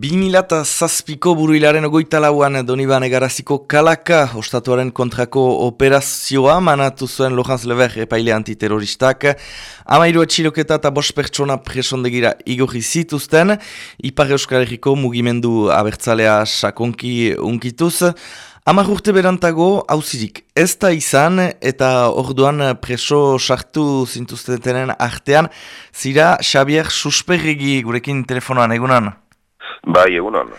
2000 zazpiko buruilaren ogoita lauan Donibane Garaziko kalaka ostatuaren kontrako operazioa manatu zuen Lohanz Lever epaile antiterroristak. Amairu atxiloketa eta bost pertsona presondegira igorri zituzten, Ipar Euskal Herriko mugimendu abertzalea sakonki unkituz. Amar urte berantago hauzirik ez da izan eta orduan preso sartu zintuztenen artean, zira Xabier Susperregi gurekin telefonoan egunan. Bai, egunon.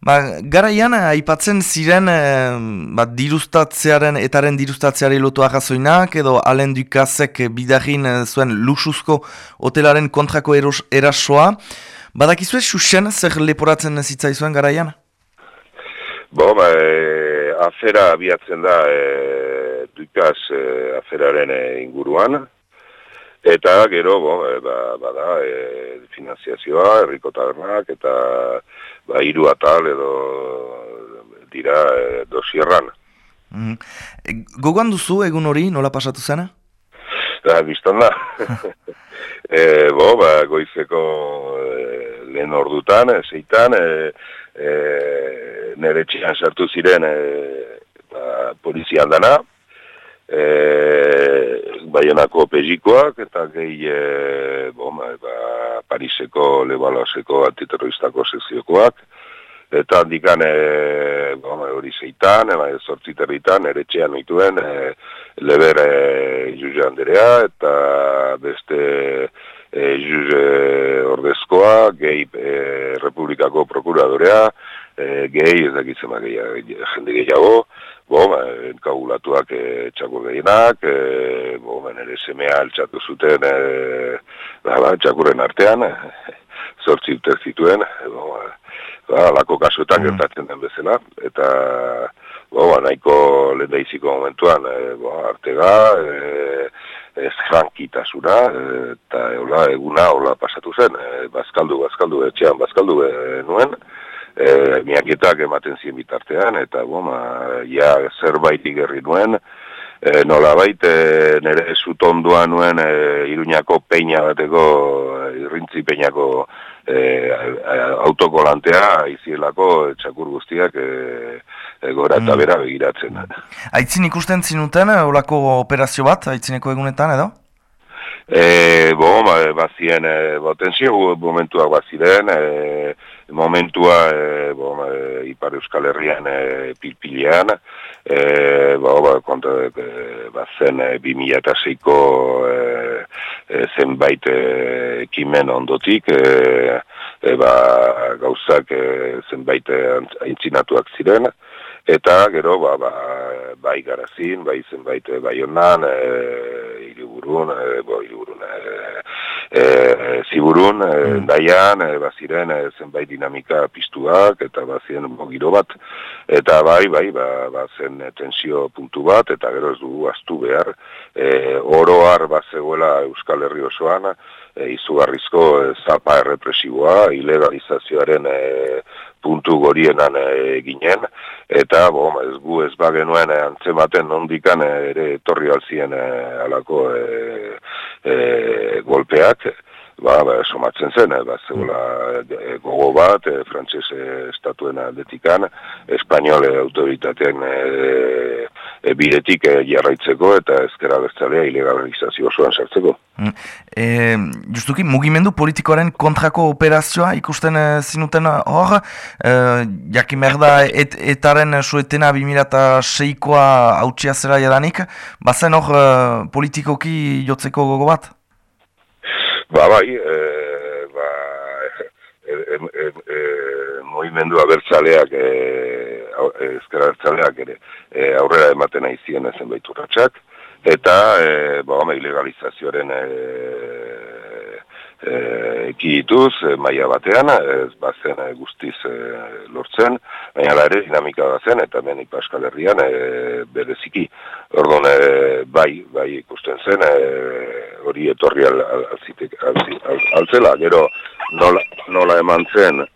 Ba, garaian, aipatzen ziren eh, ba, dirustatzearen, etaren dirustatzeari lotu agazoinak, edo alen dukazek bidarin eh, zuen luxuzko hotelaren kontrako eros, erasoa. Badakizue, xuxen, zer leporatzen zitzaizuen garaian? Bo, ba, e, afera abiatzen da e, dukaz e, aferaren e, inguruan, Eta gero, bo, e, ba, bada, e, finanziazioa, erriko tabernak, eta ba, iru atal edo dira e, dosierran. Mm. E, gogoan duzu egun hori, nola pasatu zena? Da, biztan da. e, bo, ba, goizeko e, lehen ordutan, e, zeitan, e, e, nire txian sartu ziren e, ba, polizia aldana, e, Baionako pezikoak eta gehi e, bom, ba, Pariseko lebalazeko antiterroristako sekziokoak. Eta handikan e, bom, hori zeitan, eba zortziterritan ere txean nituen e, leber e, juze handerea eta beste e, juze ordezkoa gehi e, republikako prokuradorea e, gehi ez dakitzen ma gehi jende gehiago bo, ba, enkagulatuak e, txakur gehienak, e, bo, ba, nere semea altxatu zuten, e, ba, ba, txakurren artean, e, zortzi urte zituen, e, bo, ba, ba, lako kasuetan mm. gertatzen den bezala, eta, bo, ba, nahiko lehen momentuan, e, bo, artega, e, ez frankitasuna, eta hola, eguna hola pasatu zen, e, bazkaldu, bazkaldu, etxean bazkaldu e, nuen, e, miaketak ematen zien bitartean, eta goma, ja, zerbait igerri nuen, e, nola baita e, nire zutondoa nuen e, iruñako peina bateko, irrintzi peinako e, autoko lantea, izielako txakur guztiak e, e, gora eta mm. bera begiratzen. Aitzin ikusten zinuten, olako operazio bat, aitzineko egunetan edo? E, bo, ba, bazien, e, bo, tensio momentuak baziren, e, momentua e, bo, e, Ipar Euskal Herrian e, pilpilean, e, bo, ba, konta, e, bazen e, 2006ko e, e, zenbait ekimen ondotik, e, e, ba, gauzak e, zenbait aintzinatuak ziren, eta gero, ba, ba, bai garazin, bai zenbait bai honan, e, iriburun, e, bo, iriburun, e, e, ziburun, e, mm. daian, e, baziren e, zenbait dinamika piztuak, eta baziren giro bat, eta bai, bai, ba, bazen tensio puntu bat, eta gero ez dugu astu behar, e, oroar bazegoela Euskal Herri osoan, e, izugarrizko e, zapa errepresiboa, ilegalizazioaren e, puntu gorienan e, ginen, eta bo, ez gu ez bagenuen e, antzematen nondikan e, ere torri alzien e, alako e, e, golpeak, ba, ba somatzen zen, eh, ba, zegoela e, gogo bat, e, frantzese estatuen aldetikan, espainole autoritatean e, e, biretik e, jarraitzeko eta ezkera bertzalea ilegalizazio osoan sartzeko. E, justuki, mugimendu politikoaren kontrako operazioa ikusten e, zinuten hor, e, jakimerda et, etaren suetena 2006koa hautsia zera jadanik, bazen hor politikoki jotzeko gogo bat? Ba, bai, e, ba, e, e, e, e, movimendu abertzaleak, e, abertzaleak ere, e, aurrera ematen aizien ezen baitu ratxak, eta, e, ba, ilegalizazioaren e, e, ekidituz, e, maia batean, ez bazen e, guztiz e, lortzen, baina ere dinamika bazen, eta ben ipaskal herrian e, bereziki. Orduan, e, bai, bai ikusten zen, e, hori etorri al, al, al, altzela, gero nola, nola eman zen,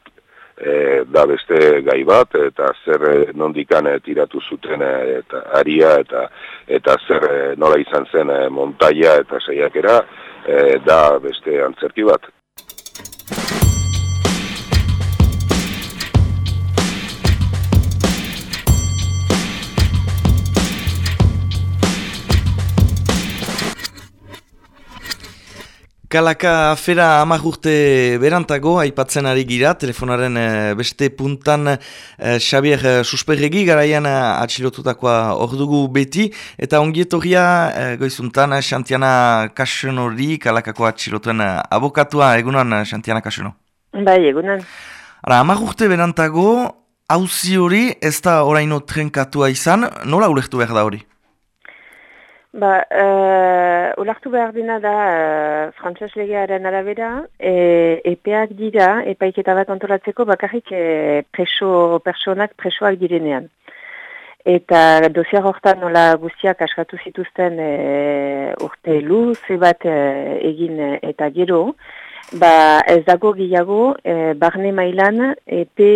E, da beste gai bat eta zer nondikan tiratu zuten eta aria eta eta zer nola izan zen montaia eta saiakera e, da beste antzerki bat. Kalaka afera amak urte berantago, aipatzen ari gira, telefonaren eh, beste puntan eh, Xabier uh, Susperregi, garaian atxilotutakoa hor dugu beti, eta ongietorria goizuntan Xantiana Kasenori, Kalakako atxilotuen abokatua, egunan Xantiana Kaseno? Bai, egunan. Ara, amak urte berantago, hauzi hori ez da oraino trenkatua izan, nola ulektu behar da hori? Ba, uh, ulartu behar dina da uh, frantses legearen arabera, e, epeak dira, epaiketa bat antolatzeko bakarrik e, preso, personak presoak direnean. Eta dosiak hortan nola guztiak askatu zituzten e, urte luze bat e, egin eta gero, ba ez dago gehiago e, barne mailan epe,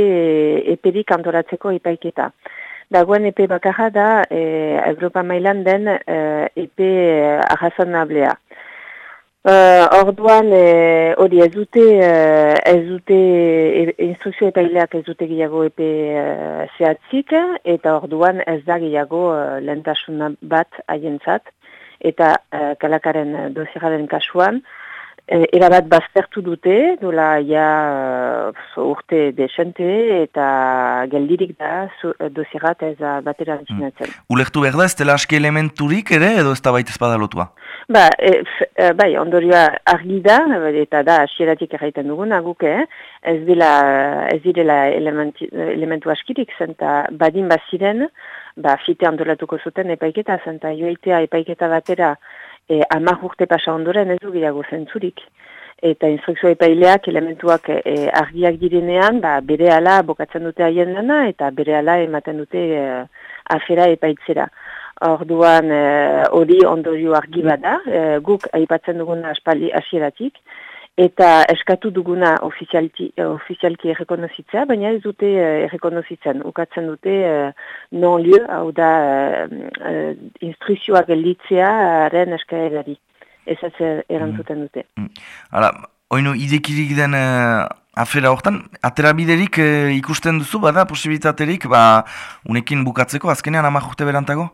eperik antolatzeko epaiketa. Dagoen epe bakarra da e, Europa mailan den e, epe e, arrazonablea. E, orduan hori ez dute, ez dute instrukzio epaileak ez dute gehiago epe zehatzik eta orduan ez da gehiago lentasuna bat haientzat eta kalakaren doziraren kasuan E, erabat baztertu dute, dola ja uh, urte desente eta geldirik da dosirat ez batera entzinatzen. Mm. Ulektu behar da, ez dela aski elementurik ere edo ez da baita espada lotua? Ba, e, e, bai, ondorioa argi da, eta da asieratik erraiten dugun, aguk, eh? ez dela, ez direla elementu askirik, zenta badin baziren, ba, fite andolatuko zuten epaiketa, zenta joaitea epaiketa batera, e, amak urte pasa ondoren ez du gehiago zentzurik. Eta instrukzio epaileak elementuak e, argiak direnean, ba, bere ala bokatzen dute haien dena, eta bere ala ematen dute e, afera epaitzera. Orduan e, hori e, ondorio argi bada, e, guk aipatzen duguna aspaldi asieratik, eta eskatu duguna ofizialki, ofizialki errekonozitzea, baina ez dute uh, errekonozitzen. Ukatzen dute uh, non liu, hau da uh, instruizioa gelditzea haren eskaerari. Ez ez erantzuten dute. Mm. Hala, oinu idekirik den uh, afera hortan, aterabiderik uh, ikusten duzu, bada posibilitaterik, ba, unekin bukatzeko, azkenean amak urte berantago?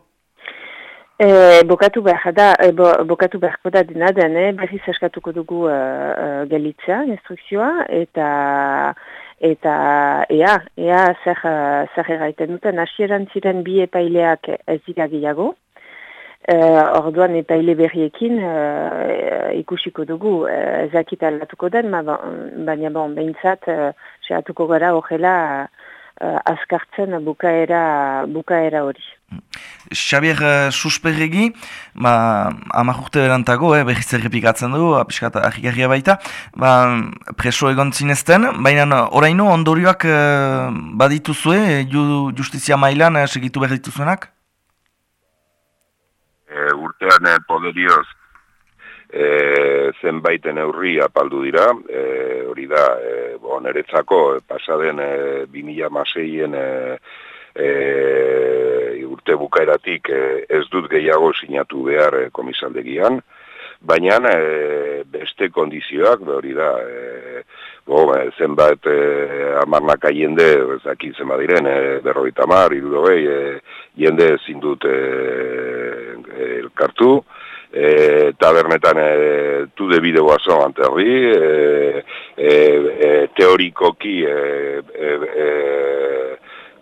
E, bokatu behar da, e, bo, bokatu beharko da dena den, eh? berriz eskatuko dugu uh, uh, galitza, instrukzioa, eta eta ea, ea zer, uh, zer erraiten duten, asieran ziren bi epaileak ez dira gehiago, uh, orduan epaile berriekin uh, ikusiko dugu, uh, ezakit aldatuko den, ma, baina bon, behintzat, uh, gara horrela, uh, azkartzen bukaera, bukaera hori. Xabier uh, susperregi, ba, amak urte berantago, eh, behiz errepikatzen du, apiskat ahikarria baita, ba, preso egon zinezten, baina oraino ondorioak uh, badituzue, ju, justizia mailan uh, segitu behar dituzuenak? E, urtean poderioz, e, zenbaiten eurri apaldu dira, e, hori da, e, bo, neretzako pasaden e, 2000 maseien e, e, urte bukaeratik e, ez dut gehiago sinatu behar e, komisaldegian, baina e, beste kondizioak, hori da, e, bo, zenbat e, amarnak jende, ezakit zenbat diren, e, berroi tamar, e, jende zindut e, elkartu, e, tabernetan e, tu de bide guazo anterri, e, e, e, teorikoki e, e, e,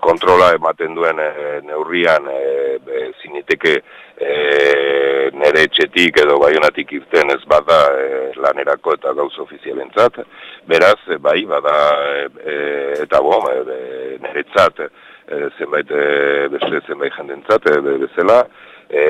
kontrola ematen duen e, neurrian e, e, ziniteke e, nere etxetik edo baionatik irten ez bada e, lanerako eta gauz ofizialentzat, beraz, e, bai, bada, e, e, eta bo, e, neretzat, e, zenbait, e, beste zenbait jendentzat, e, bezala, e,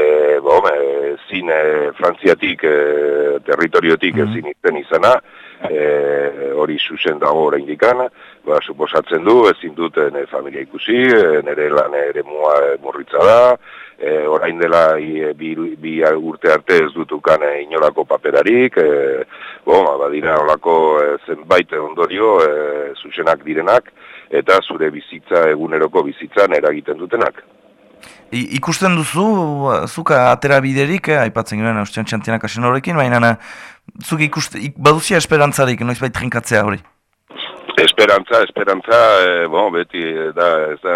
bo, e, zin e, frantziatik, e, territoriotik mm -hmm. ezin izten izana, e, hori zuzen dago orain dikan, ba, suposatzen du, ezin duten e, familia ikusi, e, nire lan ere mua e, murritza da, e, orain dela e, bi, bi urte arte ez dutukan e, inolako paperarik, e, bo, ba, badira olako e, zenbait ondorio e, zuzenak direnak, eta zure bizitza eguneroko bizitzan eragiten dutenak. I, ikusten duzu, zuka atera biderik, eh, aipatzen ginen, ustean txantinak asen horrekin, baina zuk ikusten, baduzia esperantzarik, noiz baita trinkatzea hori? Esperantza, esperantza, e, bon, beti da, ez da,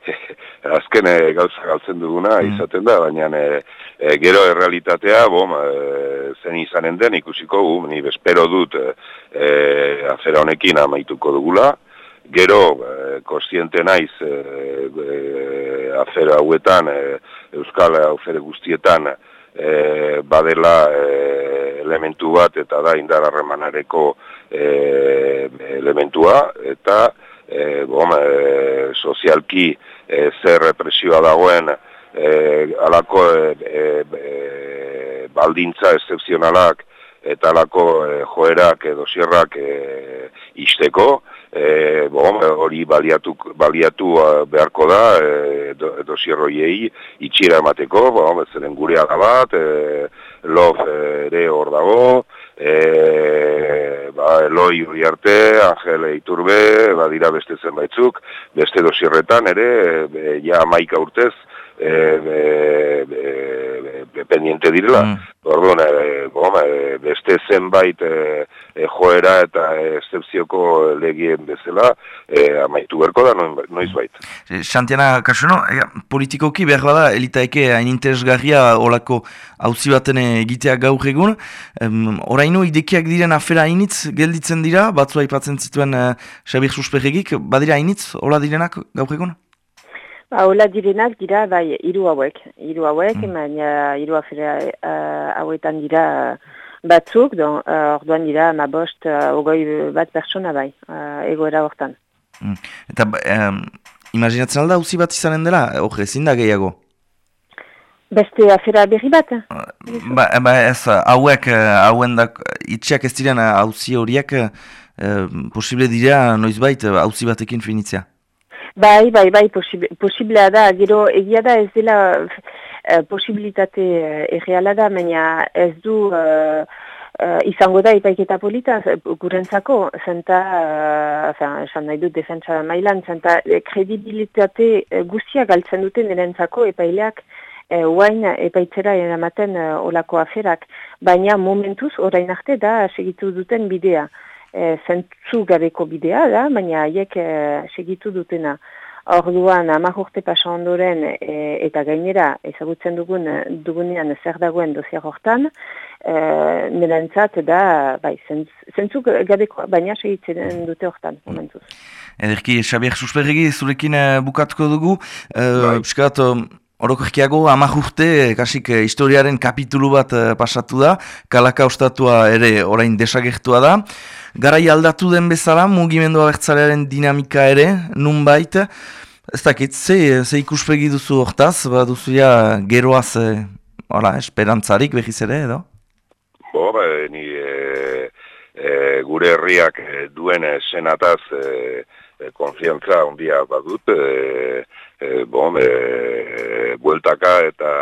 azken gauza galtzen duguna mm. izaten da, baina e, gero errealitatea, bon, e, zen izanen den ikusiko gu, ni espero dut e, afera honekin amaituko dugula, gero e, naiz e, e, afera hauetan, e, Euskal afere guztietan, e, badela e, elementu bat eta da indararremanareko e, elementua eta e, bom, e, sozialki e, zer represioa dagoen e, alako e, e, baldintza excepzionalak eta alako e, joerak edo sierrak e, isteko, e, bon, hori baliatu, baliatu beharko da e, edo sierroiei itxira emateko, bon, zeren gure bat, e, lof ere hor dago, e, ba, Eloi Uriarte, Angel Iturbe, badira beste zenbaitzuk, beste dosierretan ere, e, ja maika urtez, e, e, e, pendiente direla. Mm. Orduan, e, e, beste zenbait e, joera eta excepzioko legien bezala e, amaitu berko da noiz bait. Xantiana Kasuno, e, politikoki behar bada elitaeke hain interesgarria olako hauzi baten egitea gaur egun. Um, Oraino idekiak diren afera hainitz gelditzen dira, batzu aipatzen zituen uh, Xabir Susperregik, badira hainitz, hola direnak gaur egun? Ba, hola direnak dira, bai, hiru hauek. Hiru hauek, mm. baina hiru afera uh, hauetan dira batzuk, don, uh, orduan dira, ma bost, uh, ogoi bat pertsona bai, uh, egoera hortan. Mm. Eta, um, imaginatzen alda, uzi bat izanen dela, hori ezin da gehiago? Beste afera berri bat? Ba, ba ez, hauek, hauen da, itxeak ez diren hauzi horiek, uh, posible dira, noizbait, hauzi batekin finitzea? Bai, bai, bai, posiblea da, gero egia da ez dela uh, posibilitate uh, erreala da, baina ez du uh, uh, izango da ipaiketa polita gurentzako, zenta, uh, esan nahi dut defentsa mailan, zenta kredibilitate guztia galtzen duten erentzako epaileak uain epaitzera eramaten uh, olako aferak, baina momentuz orain arte da segitu duten bidea e, zentzu gabeko bidea da, baina haiek e, segitu dutena. Orduan, amak urte pasa ondoren e, eta gainera ezagutzen dugun dugunean zer dagoen dozia hortan, e, nirentzat da, bai, zentzu gabeko, baina segitzen dute hortan, momentuz. Ederki, Xabier Susperregi, zurekin bukatuko dugu, e, bai. Orokorkiago, amak urte, kasik, historiaren kapitulu bat pasatu da, kalaka ostatua ere orain desagertua da. Garai aldatu den bezala, mugimendu abertzalearen dinamika ere, nun baita. Ez dakit, ze, ze ikuspegi duzu hortaz, ba duzu ja geroaz, e, esperantzarik behiz ere, edo? Bo, ba, ni e, e, gure herriak duen senataz e, konfiantza ondia badut, e, e, bon, e, bueltaka eta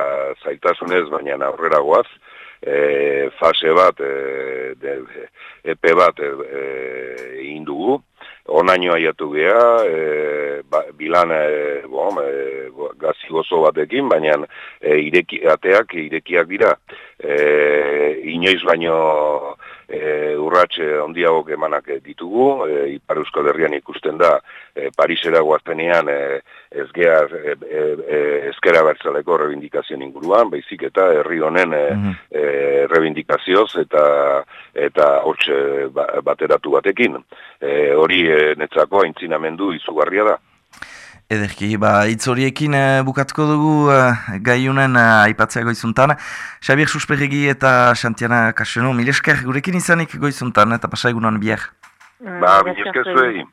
zaitasunez, baina aurrera goaz, e, fase bat, e, de, epe bat e, e, indugu, onaino aiatu geha, e, ba, bilan e, bom, e, gazi gozo batekin, baina e, ireki, ateak irekiak dira. E, inoiz baino e, urratxe ondiagok emanak ditugu, e, Ipar Euskal Herrian ikusten da, e, Parisera guaztenean e, ez gea, e, e, e, ezkera bertzaleko rebindikazioen inguruan, baizik eta herri honen e, mm rebindikazioz eta eta hots ba, bateratu batekin. E, hori e, netzako aintzinamendu izugarria da. Ederki, ba, itz horiekin uh, bukatuko dugu uh, gaiunen uh, aipatzea goizuntan. Xabier Susperregi eta Xantiana Kaseno, milesker gurekin izanik goizuntan eta pasai egunan bier. Ba, milesker zuei.